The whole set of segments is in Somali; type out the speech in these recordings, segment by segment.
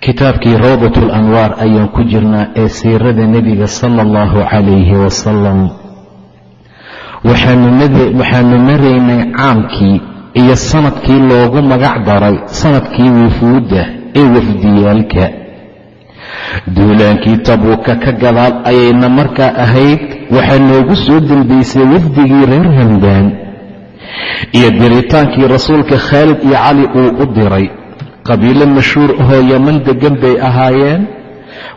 kitaabkii rawdat alanwaar ayaan ku jirnaa ee siirada nebiga sala allahu calayhi wasalam waxaanu maraynay caamkii iyo sannadkii loogu magac daray sannadkii wufuudda ee wafdiyaalka. Duulaankii tabuuka ka gadaal ayayna markaa ahayd waxaa noogu soo dembaysay wafdigii reer hamdaan iyo diritaankii rasuulka khaalid iyo cali uu u diray qabiilo mashhuur ahoo yaman deggan bay ahaayeen.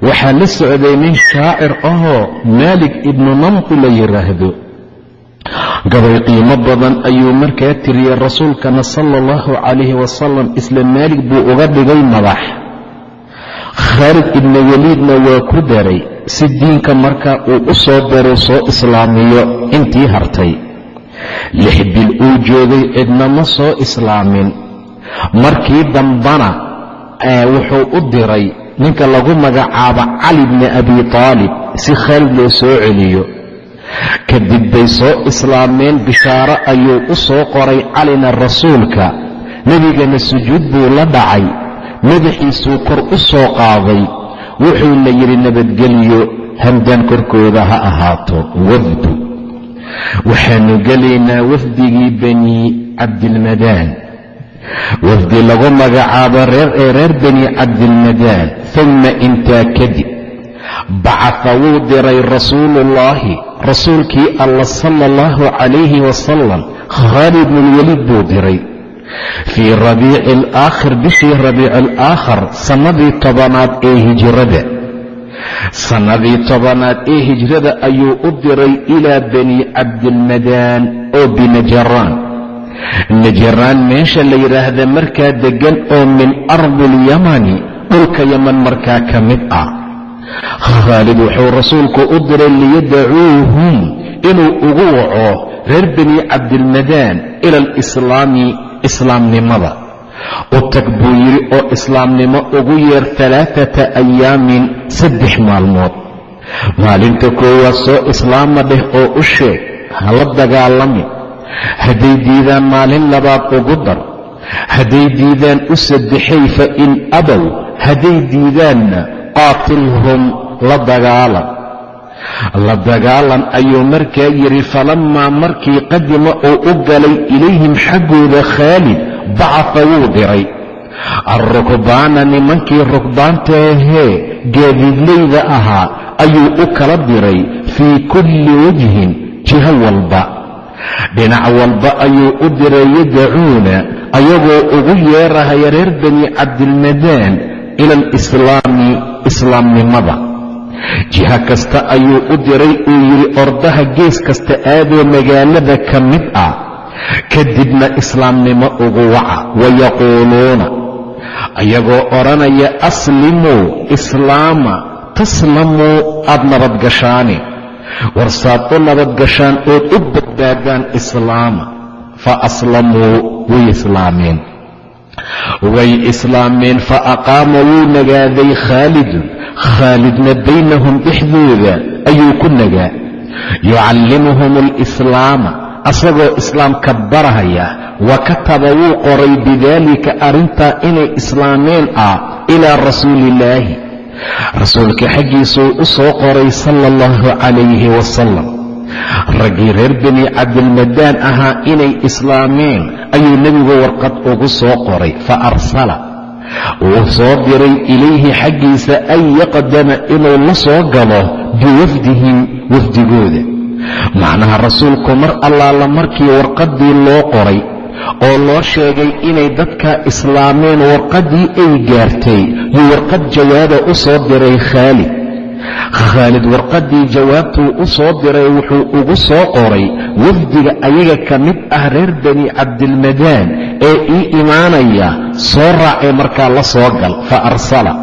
Waxaa la socday nin shaacir ahoo maalig ibnu namqi la yidhaahdo gabay qiimo badan ayuu markaa tiriyey rasuulkana sala allahu calayhi wasalam isla maalig buu uga dhigay madax. Khaalid ibnu weliidna waa ku daray. Si diinka markaa uu u soo daro soo islaamiyo intii hartay. Lix bil uu joogay cidnama soo islaamin markii dambana wuxuu u diray ninka lagu magacaabo cali bni abi taalib si khaalid loo soo celiyo. Kadib bay soo islaameen bishaaro ayuu u soo qoray calina rasuulka. Nebigana sujuud buu la dhacay. Madaxiisuu kor u soo qaaday. Wuxuuna yidhi nabadgelyo hamdaan korkooda ha ahaato wafdu. Waxaanu gelaynaa wafdigii bani cabdilmadaan wafdi lagu magacaabo reer ee reer bani cabdilmadaan uma intaa kadib bacaa wuu diray rasuuluullaahi rasuulkii alla sala allahu calayhi wasalam khaalid bnulweliid buu diray. Fii rabiici alaakhir bishii rabiici alaakhar sannadii tobanaad ee hijrada. Sannadii tobanaad ee hijrada ayuu u diray ilaa bani cabdilmadaan oo binajaraan najaraan meesha la yidhaahda markaa deggan oo min ardi alyamani dhulka yaman markaa ka mid ah. Khaalid wuxuu rasuulku u diray liyadacuuhum inuu ugu waco reer bani cabdilmadaan ila alislaami islaamnimada. U tag buu yidhi oo islaamnimo ugu yeer alaaata ayaamin saddex maalmood. Maalinta koowaad soo islaama dheh oo u sheeg hala dagaalami hadday diidaan maalin labaad ugu dar. Hadday diidaan u saddexay fa in abow. Hadday diidaanna qaatilhum la dagaalan. La dagaalan ayuu markaa yidhi falammaa markii qadima uu u galay ilayhim xaggooda khaalid bacata wuu diray. Alrukbaana nimankii rukbaantaahee gaadiidlayda ahaa ayuu u kala diray fii kulli wajhin jiho walba dhinac walba ayuu u diray yadacuuna ayagoo ugu yeerahaya reer bani cabdilmadaan ila alislaami islaamnimada. Jiho kasta ayuu u diray uu yidhi ordaha gees kasta aadoo magaalada ka mid ah kadibna islaamnimo ugu waca wayaquuluuna ayagoo odhanaya aslimuu islaama taslamuu aad nabadgashaani warsaad u nabadgashaan ood u badbaadaan islaama fa aslamuu way islaameen. Way islaameen fa aqaama wuu nagaaday khaalidun khaalidna baynahum dhexdooda ayuu ku nagaa. Yucallimuhum alislaama asagoo islaamka barahaya. Wa kataba wuu qoray bidaalika arrintaa inay islaameen ah ilaa rasuuliillaahi rasuulka xaggiisuu u soo qoray sala allahu calayhi wasalam raggii reer bani cabdilmadaan ahaa inay islaameen ayuu nebigu warqad ugu soo qoray fa arsala. Wuu soo diray ilayhi xaggiisa an yaqdama inuu la soo galo biwafdihim wafdigooda. Macnaha rasuulku mar allaala markii warqaddii loo qoray oo loo sheegay inay dadka islaameen warqaddii ay gaartay. Yuu warqad jawaaba u soo diray khaalid. Khaalid warqaddii jawaabtuu u soo diray wuxuu ugu soo qoray. Wafdiga ayaga ka mid ah reer bani cabdilmadaan ee ii imaanaya soo raacee markaa la soo gal fa arsala.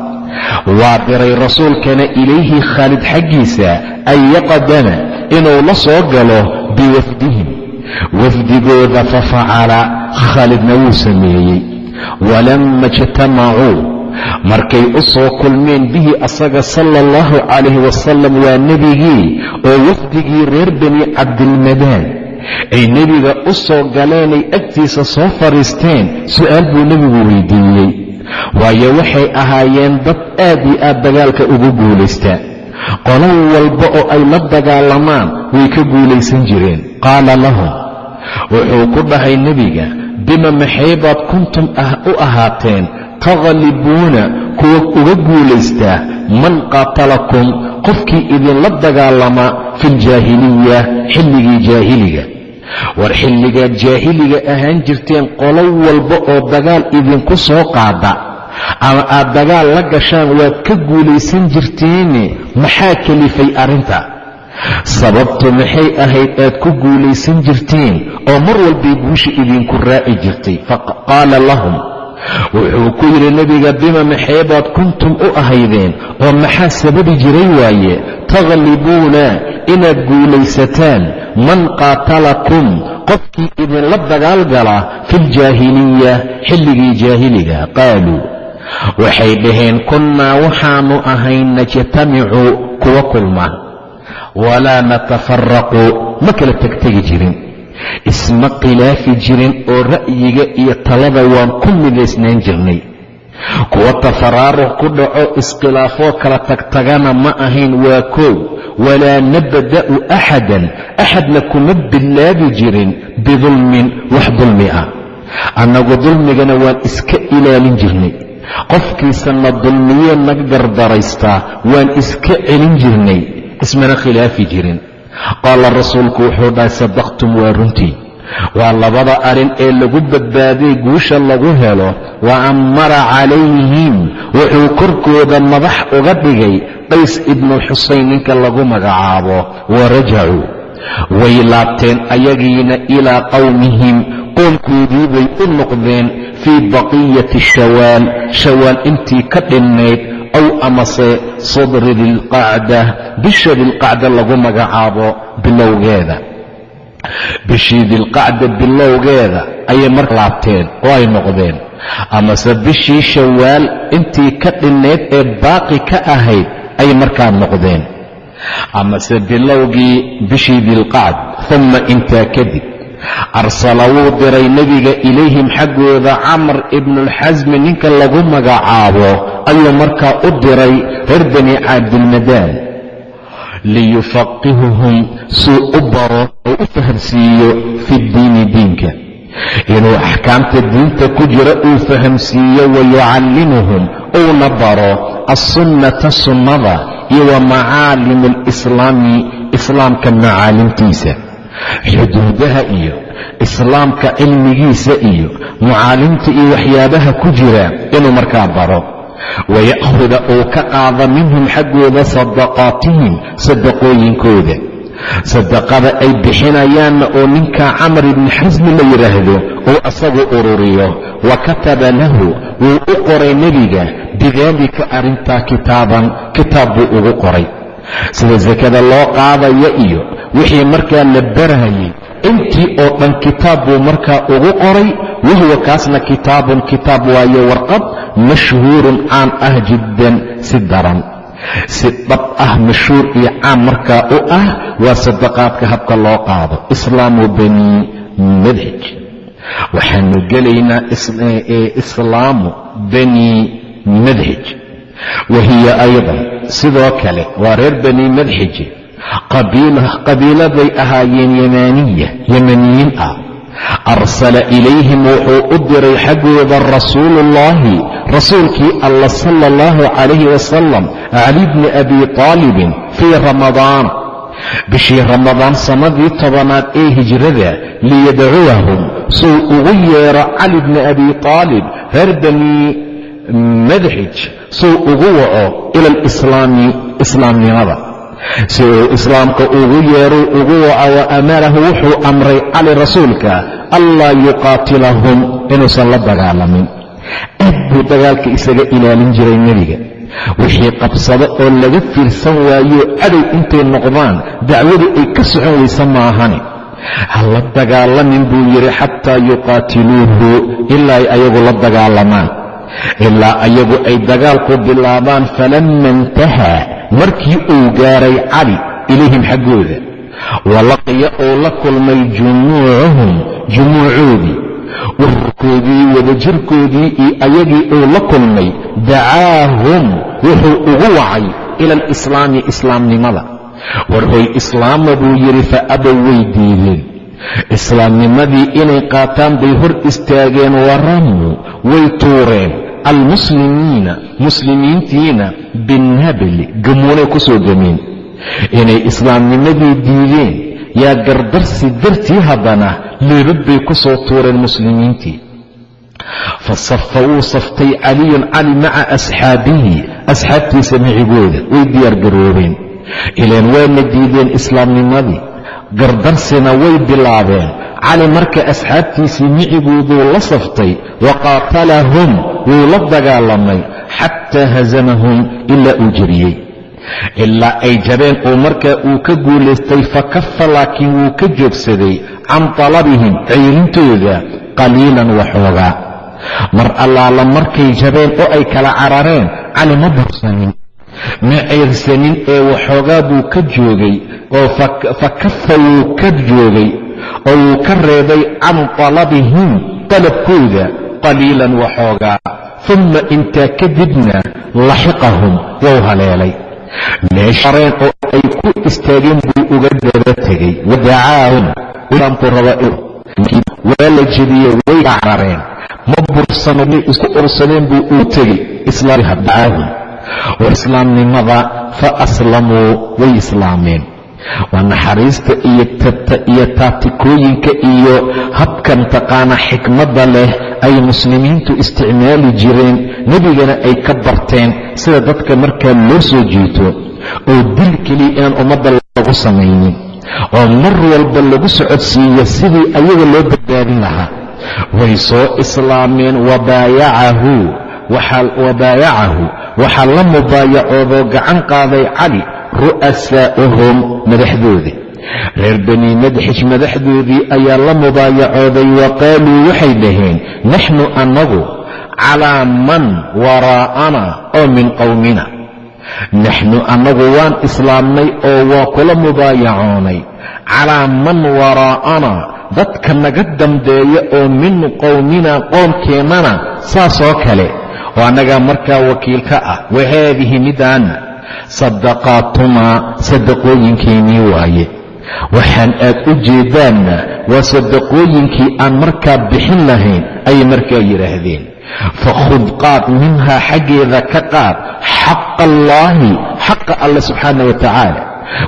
Waa diray rasuulkana ilayhi khaalid xaggiisa an yaqdama inuu la soo galo biwafdihim wafdigooda fa facala khaalidna wuu sameeyey walamma ijtamacuu markay u soo kulmeen bihi asaga sala allahu calayhi wasalam waa nebigii oo wafdigii reer bani cabdilmadaan ay nebiga u soo galeenay agtiisa soo fadhiisteen su'aal buu nebigu weydiiyey waayo waxay ahaayeen dad aad iyo aad dagaalka ugu guulaysta qolo walba oo ay la dagaalamaan way ka guulaysan jireen. Qaala lahum wuxuu ku dhahay nebiga bima maxaybaad kuntum u ahaateen? Takhalibuuna kuwa uga guulaystaa? Man qaatalakum qofkii idinla dagaalama fi ljaahiliya xilligii jaahiliga. War xilligaad jaahiliga ahaan jirteen qolo walba oo dagaal idinku soo qaada ama aad dagaal la gashaan waad ka guulaysan jirteene maxaa kelifay arrinta? Sababtu maxay ahayd aad ku guulaysan jirteen oo mar walbay guusha idinku raaci jirtay. Faqaala lahum wuxuu ku yidhi nebiga bima maxeebaad kuntum u ahaydeen? Oo maxaa sababi jiray waaye? Takhlibuuna inaad guulaysataan. Man qaatalakum? Qofkii idinla dagaalgala fi ljaahiliya xilligii jaahiliga qaaluu waxay dhaheen kunnaa waxaannu ahayn najtamicu kuwa kulma walaa natafaraqu ma kala tegtegi jirin isma khilaafi jirin oo ra'yiga iyo talada waan ku midaysnaan jirnay. Kuwa tafaraaruq ku dhaco iskhilaafoo kala tagtagana ma ahayn waa koow walaa nabda'u axadan axadna kuma bilaabi jirin bidulmin wax dulmi ah. Annagu dulmigana waan iska ilaalin jirnay qofkiisana dulmiyee naga gardaraystaa waan iska celin jirnay ismana khilaafi jirin. Qaala rasuulku wuxuu dhahay sadaqtum waa runtii. Waa labada arrin ee lagu badbaaday guusha lagu helo wa ammara calayhim. Wuxuu korkooda madax uga dhigay qays ibnu xusayn ninka lagu magacaabo wa rajacuu. Way laabteen ayagiina ilaa qowmihim qoomkoodii bay u noqdeen fii baqiyati shawaal shawaal intii ka dhinnayd aw amase sadri dilqacda bisha dilqacda lagu magacaabo bilowgeeda. Bishii dilqacda bilowgeeda ayay mar laabteen oo ay noqdeen. Amase bishii shawaal intii ka dhinnayd ee baaqi ka ahayd ayay markaa noqdeen. Amase bilowgii bishii dilqacd humma intaa kadib arsala wuu diray nebiga ilayhim xaggooda camr ibnualxasmi ninka lagu magacaabo ayuu markaa u diray reer bani cabdilmadaan liyufaqihuhum suu u baro oo u fahamsiiyo fi ddiini diinka. Inuu axkaamta diinta ku jira uu fahamsiiyo wayucallimuhum uuna baro assunnata sunnada iyo wa macaalimu alislaami islaamka macaalimtiisa xuduudaha iyo islaamka cilmigiisa iyo mucaalimta iyo waxyaabaha ku jira inuu markaa baro. Waya'khuda uu ka qaada minhum xaggooda sadaqaatihim sadaqooyinkooda. Sadaqada ay bixinayaanna oo ninka camar ibni xasmi la yidhaahdo uu asagu ururiyo. Wa kataba lahu wuu u qoray nebiga. Bidaalika arrintaa kitaaban kitaab buu ugu qoray sida sakada loo qaadaya iyo wixii markaa la barayay intii oo dhan kitaab buu markaa ugu qoray wahuwa kaasna kitaabun kitaab waaye warqad mashhuurun caan ah jiddan si daran. Si dhab ah mashhuur iyo caan markaa u ah waa sadaqaadka habka loo qaado. Islaamu bani madhij. Waxaanu gelaynaa islaamu bani madhij wa hiya aydan sidoo kale waa reer bani madxiji. Qabiiladay ahaayeen yamaaniya yamaniyiin ah. Arsala ilayhim wuxuu u diray xaggooda rasuuluullaahi rasuulkii alla sala allahu calayhi wasalam cali bni abi taalibin fii ramadaan. Bishii ramadaan sannadii tobanaad ee hijrada liyadcuwahum suu ugu yeero cali bni abi taalib reer banii madxij suu ugu waco ila islaamnimada. Si uu islaamka ugu yeeru ugu waco wa amarahu wuxuu amray cali rasuulka allaa yuqaatilahum inuusan la dagaalamin. Aad buu dagaalka isaga ilaalin jiray nebiga. Wixii qabsado oo laga fiirsan waayo cadow intay noqdaan dacwadu ay ka socon waysa maahani. Ha la dagaalamin buu yidhi xataa yuqaatiluuhu ilaa ay ayagu la dagaalamaan ilaa ayagu ay dagaalku bilaabaan falamma intahaa markii uu gaaray cali ilayhim xaggooda. Walaqiya uu la kulmay jumuucuhum jumuucoodii ururkoodii wadajirkoodii iyo ayagii uu la kulmay dacaahum wuxuu ugu wacay ila alislaami islaamnimada. Warhoy islaama buu yidhi fa abow way diideen islaamnimadii inay qaataan bay hor istaageen waramuu way tuureen. Almuslimiina muslimiintiina binnabli gamuunay ku soo gameen. Inay islaamnimadii diideen. Yaa gardarsi dartii haddana leebad bay ku soo tuureen muslimiintii. Fa safa wuu saftay caliyun cali maca asxaabihi asxaabtiisa micigooda way diyaargaroobeen ilaan waana diideen islaamnimadii gardarsina way bilaabeen. Cali marka asxaabtiisii micigooduu la saftay wa qaatalahum wuu la dagaalamay xataa hazamahum ilaa uu jeriyey ilaa ay jabeen oo markaa uu ka guulaystay fa kafa laakiin wuu ka joogsaday can talabihim ceyrintooda qaliilan waxoogaa mar allaala markay jabeen oo ay kala carareen cali ma bursanin ma ceyrsanin ee waxoogaa buu ka joogay oo fa kafa wuu ka joogay oo wuu ka reebay can talabihim dalabkooda qaliilan waxoogaa. Uma intaa kadibna laxiqahum wou haleelay. Meeshareen oo ay ku istaageen buu uga daba tegey wadacaahum islaamku raba waa la jebiyey way carareen. Ma bursano may isku ursadeen buu uu tegey. Islaamdacaahum war islaamnimada fa aslamuu way islaameen. Waa naxariista iyo iyo taatikooyinka iyo habkan taqaana xikmadda leh ay muslimiintu isticmaali jireen nebigana ay ka barteen sida dadka markaa loo soo jiito oo dil keliya inaan ummadda lagu samaynin oo mar walba lagu socodsiiyo sidii ayaga loo badbaadin lahaa. Way soo islaameen wabaayacahu wabaayacahu waxaa la mubaayacoodoo gacan qaaday cali ru'asaa'uhum madaxdoodii reer bani madxij madaxdoodii ayaa la mubaayacooday wa qaaluu waxay dhaheen naxnu annagu calaa man waraa'ana oo min qowmina naxnu annagu waan islaamnay oo waa kula mubaayacoonay. Calaa man waraa'ana dadka naga dambeeya oo min qowmina qoomkeennana saasoo kale oo annagaa markaa wakiil ka ah. Wa haadihi midaana sadaqaatumaa sadaqooyinkeennii waaye. Waxaan aad u jeedaanna waa sadaqooyinkii aan markaa bixin lahayn ayay markaa yidhaahdeen. Fakhud qaad minhaa xaggeeda ka qaad xaqa allaahi xaqa alle subxaana wa tacaala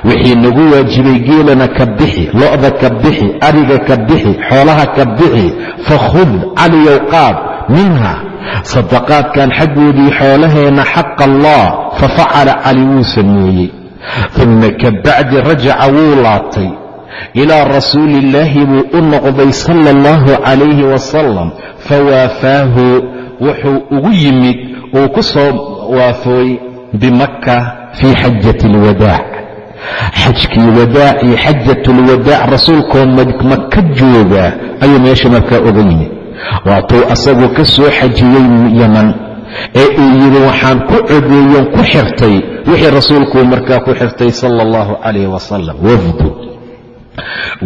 wixii nagu waajibay geelana ka bixi lo'da ka bixi ariga ka bixi xoolaha ka bixi. Fakhud caliyow qaad minha sadaqaadkan xaggoodii xoolaheenna xaqa allah fafacala cali wuu sameeyey. Uma ka bacdi rajaca wuu laabtay. Ilaa rasuuli illaahi buu u noqday sala allahu calayhi wasalam fawaafaahu wuxuu ugu yimid uu ku soo waafooy bimakka fii xajati alwadaac xajkii wadaac iyo xajatulwadaac rasuulkoo maka jooga ayuu meesha markaa oga yimid waatuu asagu ka soo xajiyey yaman ee uu yidhi waxaan ku codeeyen ku xirtay wixii rasuulkuu markaa ku xirtay sala allahu calayh wasalam wafdu.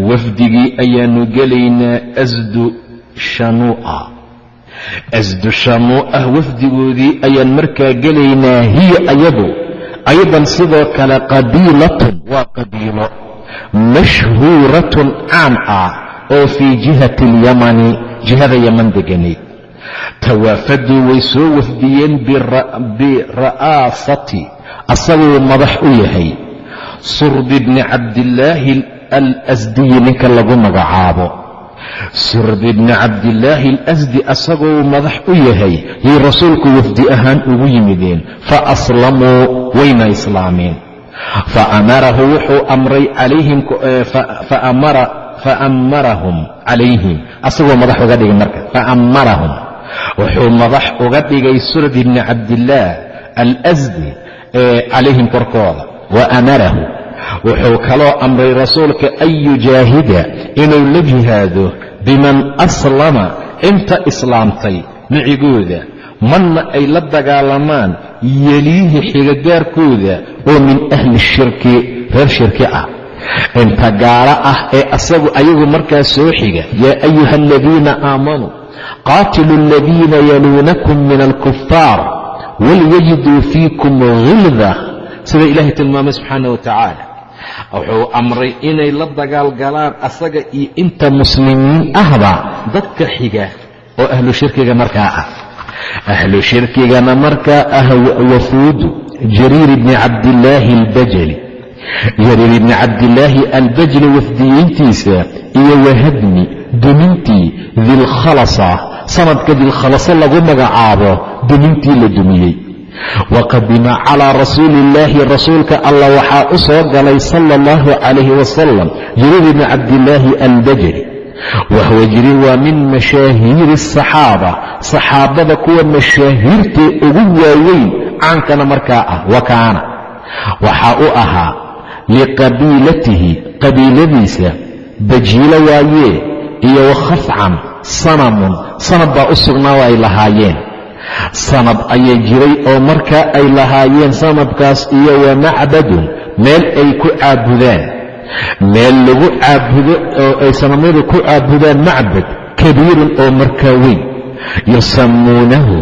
Wafdigii ayaanu gelaynaa asdu shanuu'a. Asdu shanuu'ah wafdigoodii ayaan markaa gelaynaa hiya ayadu aydan sidoo kale qabiilatun waa qabiilo mashhuuratun caan ah oo fii jihati alyamani jihada yaman deganayd tawaafaduu way soo wafdiyeen bira'aasati asaguu madax u yahay surdi bni cabdillaahi alasdiyi ninka lagu magacaabo surdi bni cabdillaahi alasdi asagoo madax u yahay yay rasuulku wafdi ahaan ugu yimideen fa aslamuu wayna islaameen fa amarahu wuxuu amray calayhim faammarahum calayhim. Asagoo madax uga dhigay marka faammarahum. Wuxuu madax uga dhigay surd bni cabdillaah alasdi calayhim korkooda. Wa amarahu wuxuu kaloo amray rasuulka an yujaahida inuu la jihaado biman aslama inta islaamtay micigooda manna ay la dagaalamaan yeliihi xigagaarkooda oo min ahli shirki reer shirki ah inta gaalo ah ee asagu ayagu markaa soo xiga yaa ayuha aladiina aamanuu qaatilu aladiina yaluunakum min alkufaar walyajiduu fiikum hilda sida ilaahay tilmaamay subxaana wa tacaala wuxuu amray inay la dagaalgalaan asaga iyo inta muslimiin ahba dadka xiga oo ahlu shirkiga markaa ah. Ahlu shirkigana markaa ah wafuudu jariir bni cabdillaahi albajali jariir ibni cabdillaahi albajli wafdiyiintiisa iyo wahadmi dumintii dilkhalasa sanadka dilkhalasa lagu magacaabo dumintii la dumiyey. Waqadima calaa rasuuli illaahi rasuulka allah waxaa u soo galay sala allahu calayhi wasalam jariir ibni cabdillaahi albajali wahuwa jiriir waa min mashaahiiri asaxaaba saxaabada kuwa mashaahiirtee ugu waaweyn caankana markaa ah wa kaana. Waxaa u ahaa liqabiilatihi qabiiladiisa bajiilo waayee iyo wakhafcan sanamun sanad baa u sugnaa oo ay lahaayeen sanad ayay jiray oo markaa ay lahaayeen sanadkaas iyo wa macbadun meel ay ku caabudaan meel lagu caabudo oo ay sanamyadu ku caabudaan macbad kabiirun oo markaa weyn yusammuunahu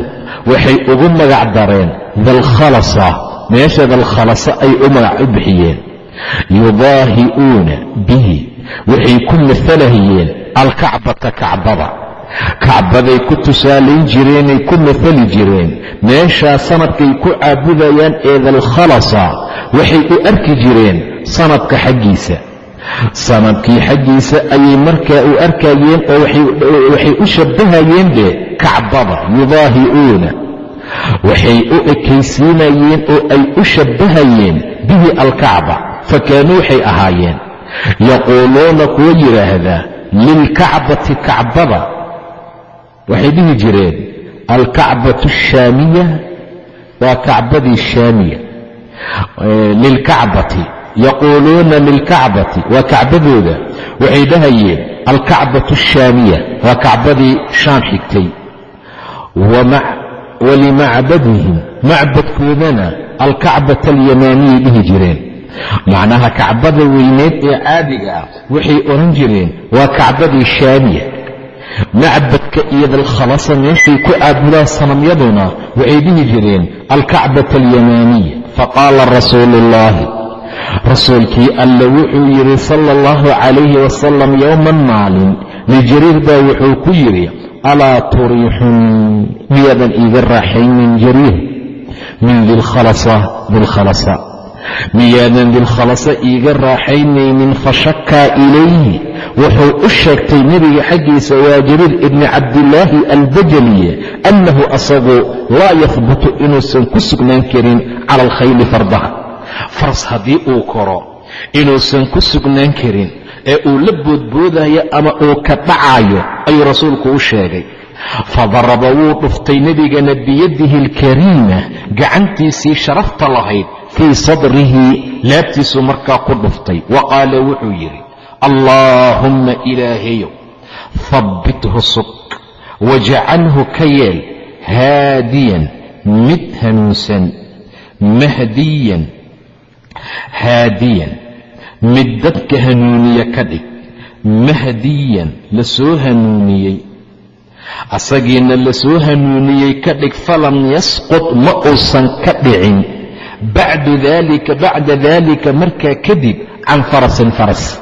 waxay ugu magac dareen dalkhalasa meesha dalkhalasa ay u magac u bixiyeen yudaahi'uuna bihi. Waxay ku masalahayeen alkacbata kacbada. Kacbaday ku tusaalayn jireenay ku masali jireen. Meeshaa sanadkay ku caabudayaan ee dalkhalasa waxay u arki jireen sanadka xaggiisa. Sanadkii xaggiisa ayay markaa u arkayeen oo waxay u shabbahayeen be kacbada yudaahi'uuna. Waxay u ekaysiinayeen oo ay u shabbahayeen bihi alkacba fa kaanuu waxay ahaayeen yaquuluuna kuwa yidhaahdaa lilkacbati kacbada waxay dhihi jireen alkacbatu ashaamiya waa kacbadii shaamiya lilkacbati yaquuluuna lilkacbati waa kacbadooda waxay dhahayeen alkacbatu ashaamiya waa kacbadii shaam xigtay walimacbadihim macbadkoodana alkacbata alyamaaniyay dhihi jireen macnaha kacbada weyneed ee caadiga ah waxay odhan jireen waa kacbadii shaamiya macbadka iyo dalkhalasa meeshay ku caabudaan sanamyaduna waxay dhihi jireen alkacbata alyamaaniya. Faqaala rasuulu ullaahi rasuulkii alle wuxuu yidhi sala allahu calayhi wasalam yowman maalin lijariir baa wuxuu ku yidhi alaa turiixun miyaadan iiga raaxaynin jariir min dilkhalasa dilkhalasa miyaadan dilkhalasa iiga raaxaynaynin fashakaa ilayhi wuxuu u sheegtay nebiga xaggiisa waa jariir ibni cabdillaahi albajaliye annahu asagu laa yahbutu inuusan ku sugnaan karin cala alkhayli fardaha. Faras haddii uu koro inuusan ku sugnaan karin ee uu la boodboodayo ama uu ka dhacaayo ayuu rasuulku u sheegay fadaraba wuu dhuftay nebigana biyadihi alkariima gacantiisii sharafta lahayd fii sadrihi laabtiisuu markaa ku dhuftay wa qaala wuxuu yidhi allaahumma ilaahayow habbithu sug wajacalhu ka yeel haadiyan mid hanuunsan mahdiyan haadiyan mid dadka hanuuniya ka dhig mahdiyan la soo hanuuniyey asagiina la soo hanuuniyey ka dhig falam yasqud ma uusan ka dhicin. Bacda daalika markaa kadib can farasin faras.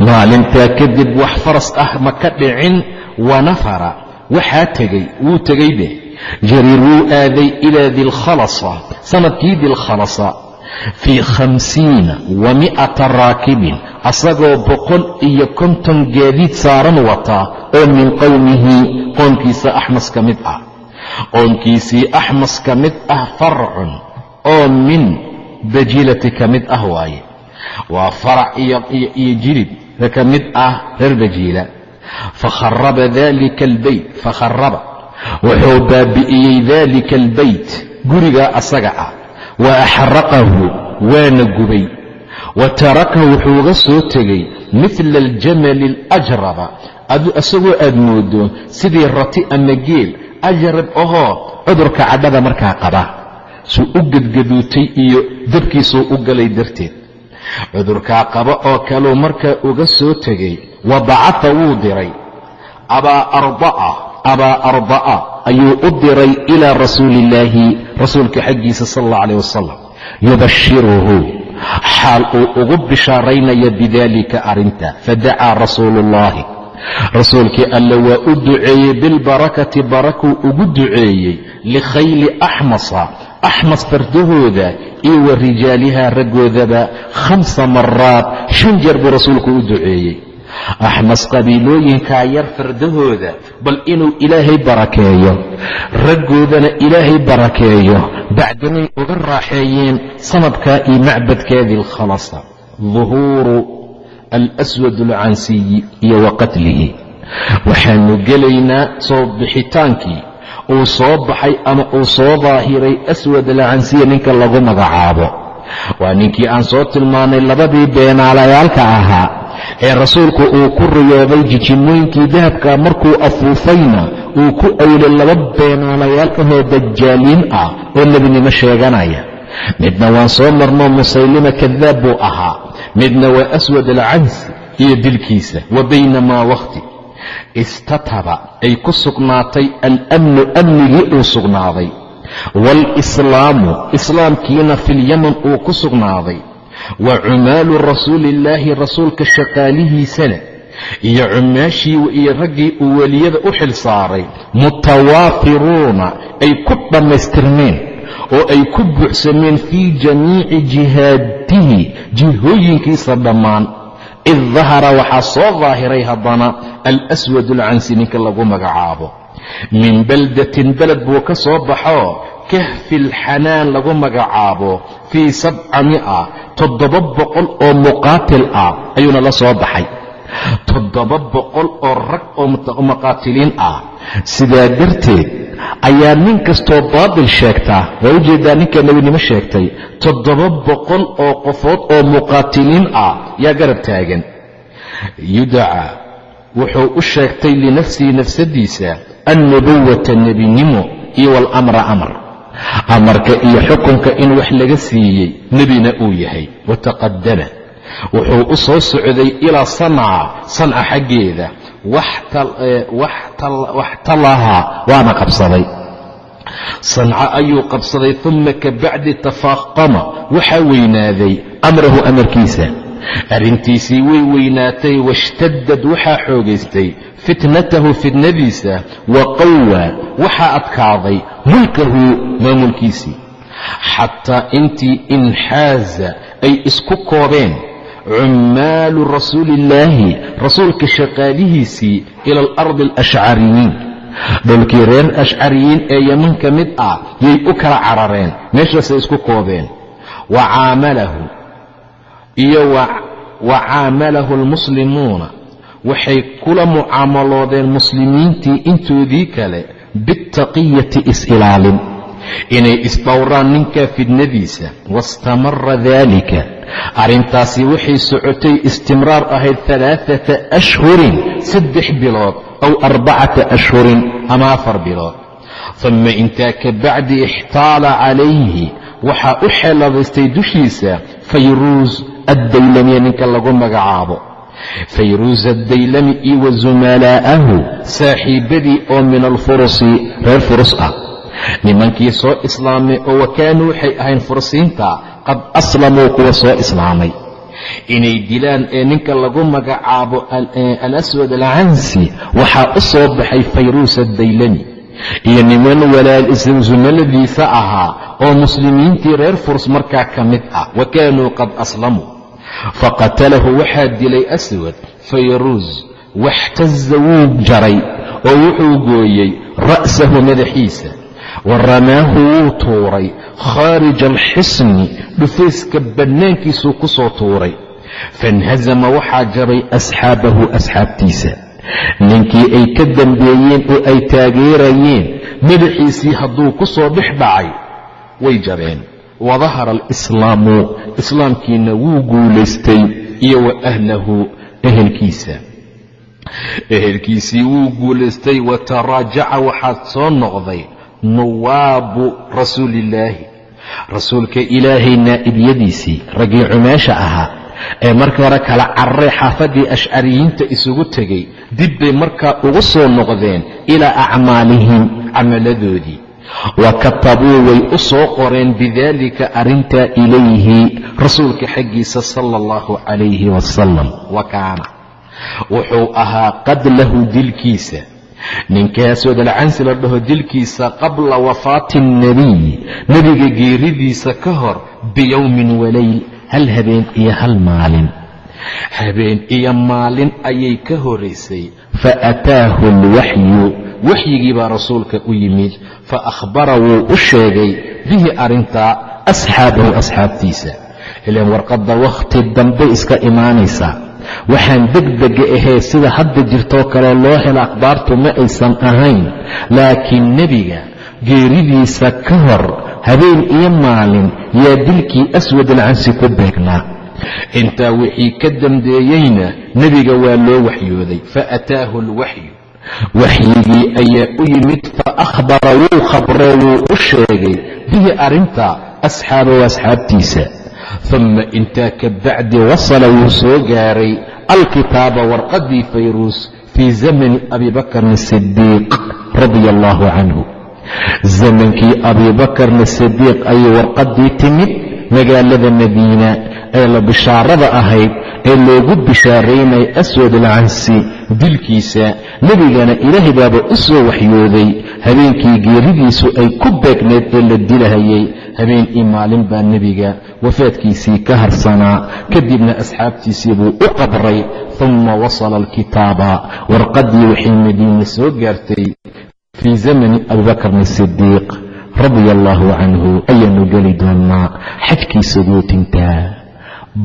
Maalintaa kadib wax faras ah ma ka dhicin wanafara waxaa tegey wuu tegey dheh jariir wuu aaday ilaa dilkhalasa sannadkii dilkhalasa fii khamsiina wa mi'ata raakibin asagoo boqol iyo konton gaadiid saaran wataa oo min qowmihi qoomkiisa axmas ka mid ah. Qoomkiisii axmas ka mid ah farcun oo min bajilati ka mid ah waaye. Waa farac iyo jilib ka mid ah reer bajiila. Fakharaba dalika albeyt fakharaba wuxuu baabi'iyey dalika albeyt gurigaa asaga ah. Wa axraqahu waana gubay. Wa tarakahu wuxuuga soo tegey midla aljamali alajraba isagoo aad moodo sidii rati ama geel ajrab ahoo cudurka cadhada markaa qaba. Suu u gedgaduutay iyo dabkiisuu u galay darteed. Cudurkaa qaba oo kaluu markaa uga soo tegey wa bacata wuu diray. Abaa arba'a ayuu u diray ilaa rasuuli illaahi rasuulka xaggiisa sal allah alayh wasalam yubashiruhu xaal uu ugu bishaaraynaya bidaalika arrinta fadacaa rasuulu ullahi rasuulkii alle waa u duceeyey bilbarakati barakuu ugu duceeyey likhayli axmasa axmas fardahooda iyo wa rijaaliha raggoodaba khamsa maraat shan jeer buu rasuulku u duceeyey. Axmas qabiilooyinkaa yar fardahooda bal inuu ilaahay barakeeyo raggoodana ilaahay barakeeyo bacdanay uga raaxeeyeen sanadkaa iyo macbadkaadii lkhalasa duhuuru alswad alcansiyi iyo wa qatlihi. Waxaanu gelaynaa soo bixitaankii. Uu soo baxay ama uu soo daahiray aswad alcansiya ninka lagu magacaabo. Waa ninkii aan soo tilmaanay labadii beenaalayaalka ahaa ee rasuulku uu ku riyooday jijimooyinkii dahabka markuu afuufayna uu ku awlay laba beenaalayaal ahoo dajaaliin ah oo nebinimo sheeganaya. Midna waan soo marno musaylima kadaab buu ahaa midna waa aswad alcansi iyo dilkiisa wa baynamaa wakhti istataba ay ku sugnaatay alamnu amnigii uu sugnaaday? Waalislaamu islaamkiina filyaman uu ku sugnaaday. Wa cumaalu rasuuliillaahi rasuulka shaqaalihiisana iyo cumaashii iyo raggii uu weliyada u xil saaray mutawaafiruuna ay ku dhammaystirmeen oo ay ku buuxsameen fii jamiici jihaadihi jihooyinkiisa dhammaan. Id dahara waxaa soo daahiray haddana alswad alcansi ninka lagu magacaabo. Min baldatin beled buu ka soo baxoo kahfi lxanaan lagu magacaabo fii sabca mi'a toddoba boqol oo muqaatil ah ayuuna la soo baxay. Toddoba boqol oo rag oo muqaatiliin ah. Sidaa darteed ayaa nin kastoo baatil sheegtaa waa u jeedaa ninka nebinimo sheegtay toddoba boqol oo qofood oo muqaatiliin ah yaa garab taagan. Yudacaa wuxuu u sheegtay linafsihi nafsadiisa annubuwata nebinimo iyo walamra amar. Amarka iyo xukunka in wax laga siiyey nebina uu yahay. Wataqadama wuxuu u soo socday ilaa sanca sanca xaggeeda waxtalahaa waana qabsaday. Sanca ayuu qabsaday uma ka bacdi tafaaqama waxaa weynaaday amrahu amarkiisa. Arrintiisii way weynaatay washtadad waxaa xoogaystay fitnatahu fitnadiisa wa qawaa waxaa adkaaday mulkahu maamulkiisii. Xataa intii inxaaza ay isku koobeen cummaalu rasuuliillaahi rasuulka shaqaalihiisii ila alardi alashcariyiin dhulkii reer ashcariyiin ee yeman ka mid ah yay u kala carareen meeshaasay isku koobeen wa caamalahu iyo wa caamalahu almuslimuuna waxay kula mucaamaloodeen muslimiintii intoodii kale biاtaqiyati is-ilaalin inay isdhowraan ninkaa fidnadiisa. Wastamara daalika arrintaasi waxay socotay istimraar ahayd alaaata ashhurin saddex bilood aw arbacata ashhurin ama afar bilood. Uma intaa ka bacdi ixtaala calayhi. Waxaa u xeeladaystay dushiisa fayruus addaylamiya ninka lagu magacaabo. Fayruus addaylami iyo wa zumalaa'ahu saaxiibbadii oo min alfurusi reer furus ah nimankii soo islaamay oo wakaanuu waxay ahayn fursiinta qad aslamuu kuwa soo islaamay. Inay dilaan ee ninka lagu magacaabo alaswad alcansi waxaa u soo baxay fayruus addaylani iyo niman walaal sunaladiisa ahaa oo muslimiintii reer furs markaa ka mid ah wa kaanuu qad aslamuu faqatalahu waxaa dilay aswad fayruus waxtaza wuu jaray oo wuxuu gooyey ra'sahu madaxiisa wa ramaahu wuu tuuray. Khaarija alxisni dhufayska bannaankiisuu ku soo tuuray. Fainhasama waxaa jabay asxaabahu asxaabtiisa. Ninkii ay ka dambeeyeen oo ay taageerayeen madaxiisii hadduu ku soo dhex dhacay. Way jabeen. Wadahara alislaamu islaamkiina wuu guulaystay iyo wa ahlahu ehelkiisa. Ehelkiisii wuu guulaystay wa taraajaca waxaad soo noqday nuwaabu rasuulillaahi rasuulka ilaahay naa'ibyadiisii raggii cumeesha ahaa ee markii hore kala cararay xaafaddii ashcariyiinta isugu tegey dib bay markaa ugu soo noqdeen ilaa acmaalihim camaladoodii. Wa katabuu way u soo qoreen bidaalika arrintaa ilayhi rasuulka xaggiisa sala allahu calayhi wasalam wa kaana. Wuxuu ahaa qadlahu dilkiisa ninkaasoo dalcansi la dhaho dilkiisa qabla wafaati alnebiy nebiga geeridiisa ka hor biyowmin walayl hal habeen iyo hal maalin. Habeen iyo maalin ayay ka horaysay fa ataahu alwaxyu waxyigii baa rasuulka u yimid. Fa akhbara wuu u sheegay bihi arrintaa asxaabahu asxaabtiisa. Ilaan warqadda wakhti dambe iska imaanaysaa waxaan degdega ahee sida hadda jirtoo kale loo helo akhbaartu ma aysan ahayn. Laakiin nebiga geeridiisa ka hor habeen iyo maalin yaa dilkii aswad alcansi ku beegnaa. Intaa wixii ka dambeeyeyna nebiga waa loo waxyooday fa ataahu alwaxyu waxyigii ayaa u yimid fa akhbara wuu khabree wuu u sheegay bihi arrintaa asxaabahu asxaabtiisa uma intaa ka bacdi wasala wuu soo gaaray alkitaaba warqaddii fayruus fii zamani abi bakrin sidiiq radia allahu canhu. Zamankii abiibakarna sidiiq ayay warqaddii timid magaalada madiina ee la bishaarada ahayd ee loogu bishaaraynay aswad alcansi dilkiisa. Nebigana ilaahay baaba u soo waxyooday. Habeenkii geeridiisu ay ku beegneed ee la dilahayay. Habeen ii maalin baa nebiga wafaadkiisii ka harsanaa. Kadibna asxaabtiisii buu u qabray. Uma wasala alkitaaba. Warqaddii waxay madiine soo gaartay fii zamani abibakrin sidiiq radia allaahu canhu ayaanu geli doonnaa xajkiisa gootintaa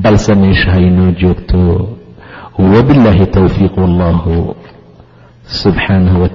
balse meesha haynoo joogto wabillaahi towfiiq wallahu subxaanahu wa